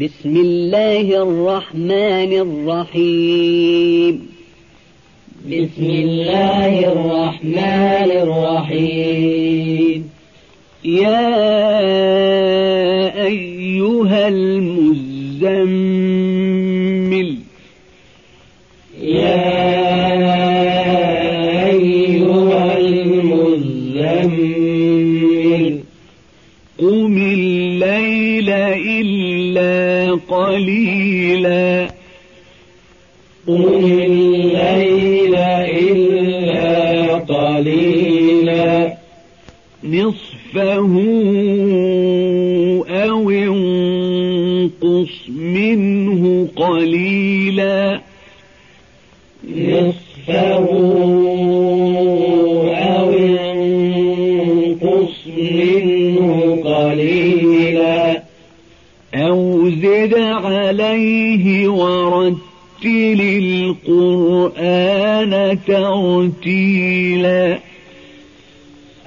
بسم الله الرحمن الرحيم. بسم الله الرحمن الرحيم. يا أيها المزمل. يا أيها المزمل. قم الليل إلا قليلا. قم الليل إلا قليلا. نصفه أو انقص منه قليلا. نصفه ترتيلا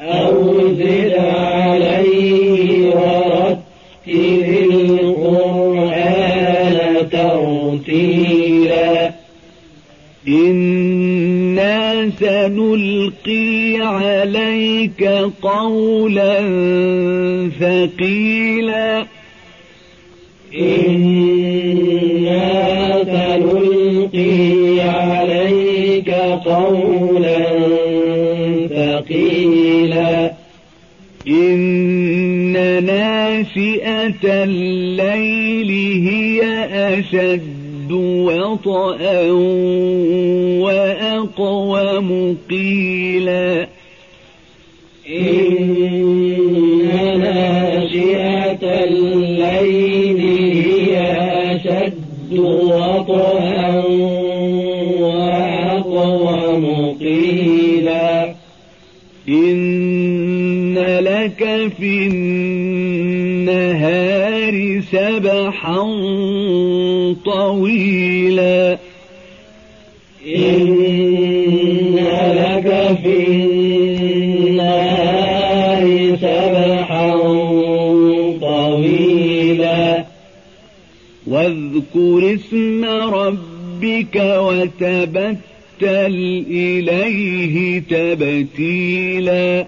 أو زد عليه ورتل القرآن ترتيلا. إنا سنلقي عليك قولا ثقيلا. ناشئة الليل هي أشد وطئا وأقوم قيلا إن ناشئة الليل هي أشد وطئا وأقوم قيلا إن لك في النهار سبحا طويلا. إن لك في النهار سبحا طويلا. واذكر اسم ربك وتبتل إليه تبتيلا.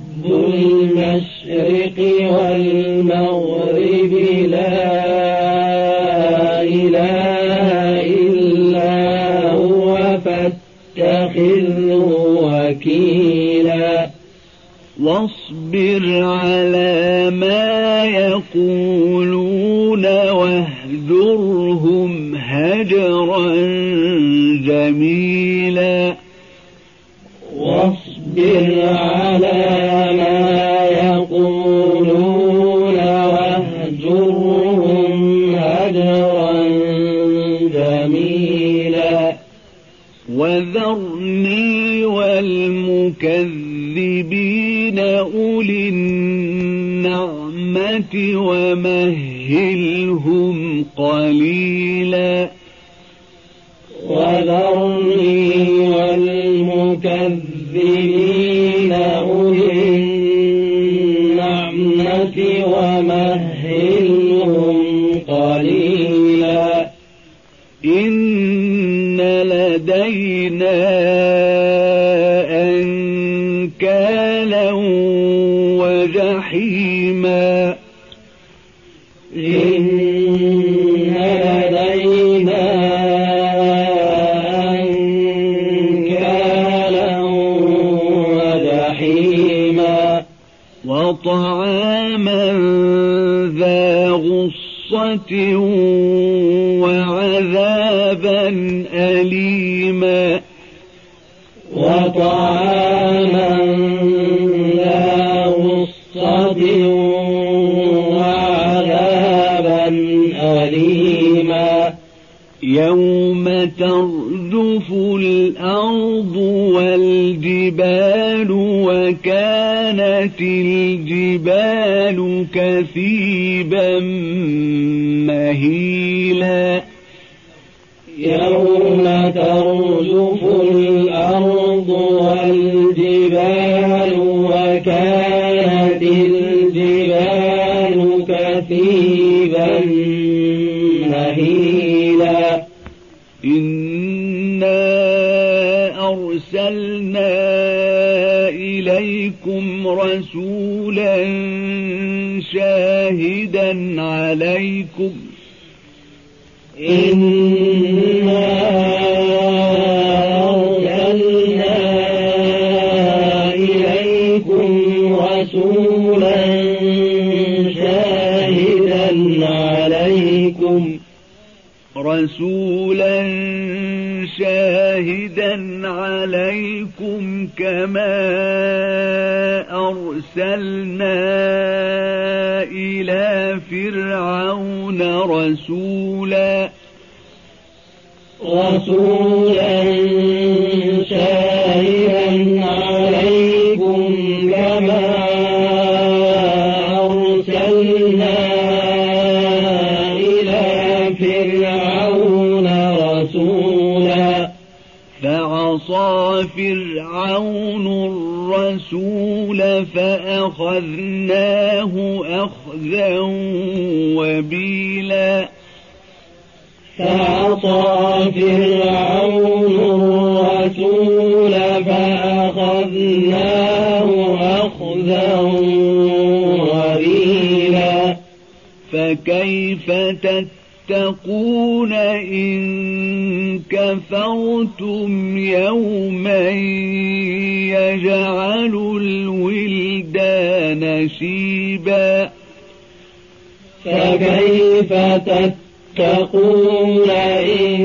المشرق والمغرب لا إله إلا هو فاتخذه وكيلا. واصبر على ما يقولون واهجرهم هجرا جميلا. واصبر على والمكذبين أولي النعمة ومهلهم قليلا. وذرني والمكذبين لدينا أنكالا وجحيما. إن لدينا أنكالا وجحيما. وطعاما ذا غصة وعذابا أليما. وطعاما غصة وعذابا أليما. يوم ترجف الأرض والجبال وكانت الجبال كثيبا مهيلا. يوم ترجف الأرض والجبال وكانت الجبال كثيبا مهيلا. إنا أرسلنا إليكم رسولا شاهدا عليكم. إنا رسولا شاهدا عليكم كما أرسلنا إلى فرعون رسولا. رسولا رسولا فعصى فرعون الرسول فأخذناه أخذا وبيلا. فعصى فرعون الرسول فأخذناه أخذا وبيلا. فكيف تتقون إن كفرتم يوما يجعل الولدان شيبا فكيف تتقون إن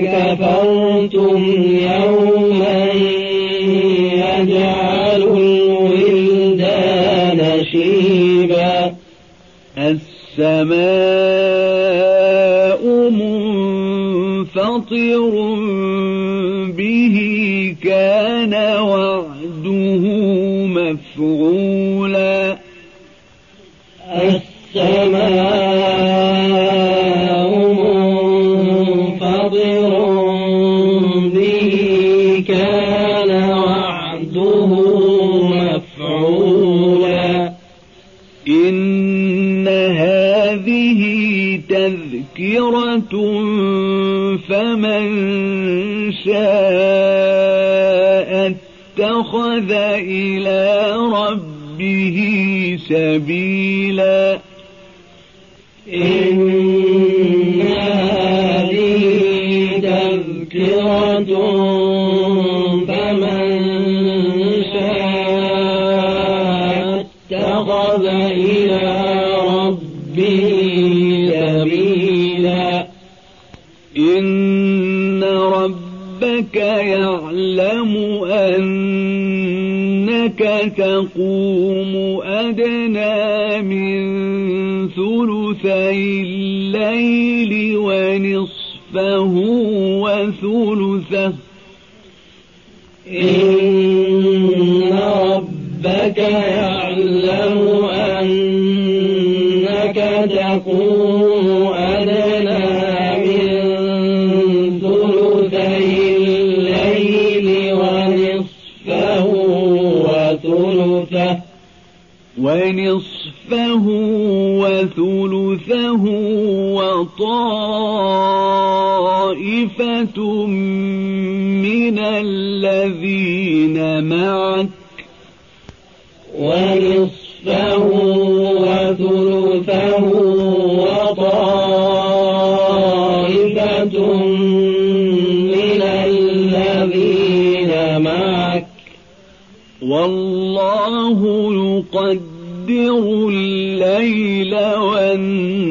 كفرتم يوما يجعل الولدان شيبا السماء منفطر به كان وعده مفعولا السماء منفطر به كان فمن شاء اتخذ إلى ربه إن ربك يعلم أنك تقوم أدنى من ثلثي الليل ونصفه وثلثه إن ربك يعلم أنك تقوم أدنى من ثلثي الليل ونصفه وثلثه ونصفه وثلثه وطائفة من الذين معك ونصفه وثلثه وطائفة من الذين معك والله يقدر الليل والنهار.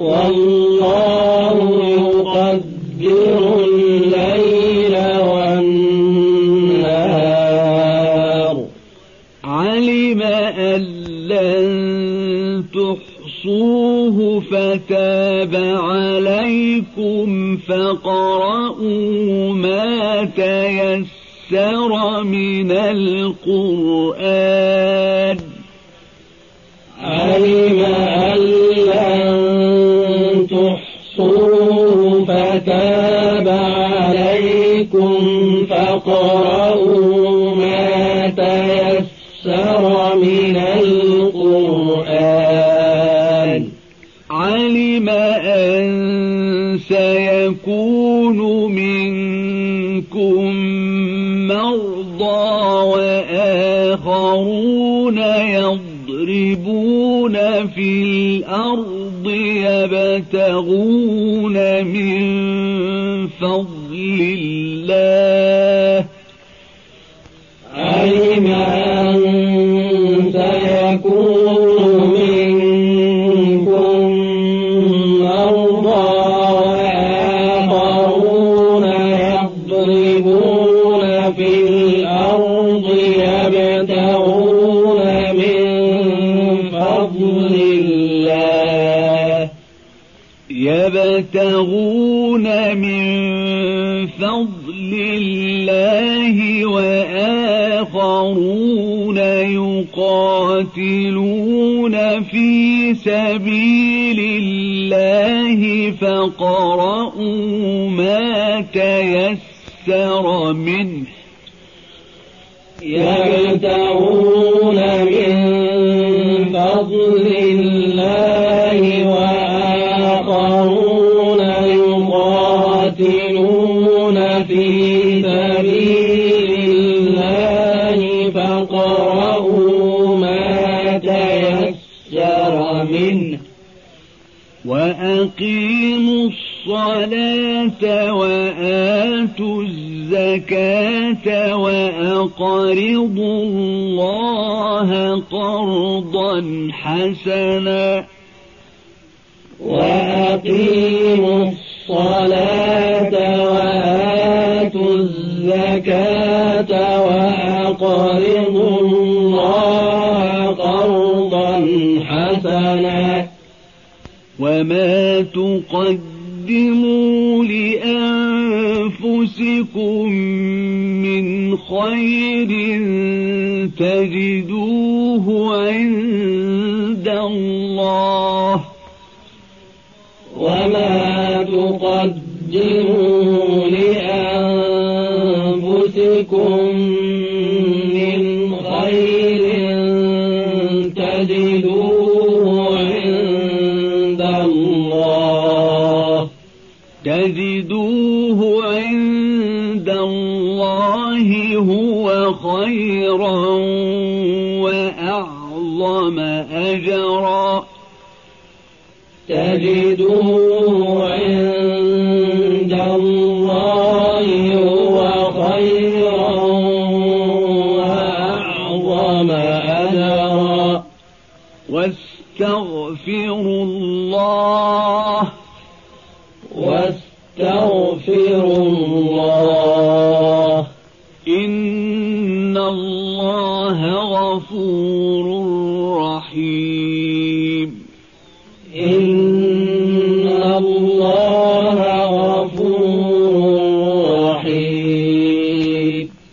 والله يقدر الليل والنهار. علم أن لن تحصوه فتاب عليكم فقرؤوا ما تيسر. من القرآن. علم أن لن تحصوه فتاب عليكم فقرؤوا ما تيسر من القرآن. وآخرون يضربون في الأرض يبتغون من فضل الله يبتغون من فضل الله وآخرون يقاتلون في سبيل الله فقرؤوا ما تيسر منه يبتغون من فضل الله وآخرون وأقيموا الصلاة وآتوا الزكاة وأقرضوا الله قرضا حسنا. وأقيموا الصلاة وآتوا الزكاة وأقرضوا الله قرضا حسنا. وما تقدموا لأنفسكم من خير تجدوه عند الله وما تقدموا تجدوه عند الله هو خيرا وأعظم أجرا. تجدوه عند الله هو خيرا وأعظم أجرا. واستغفروا الله واستغفروا الله. إن الله غفور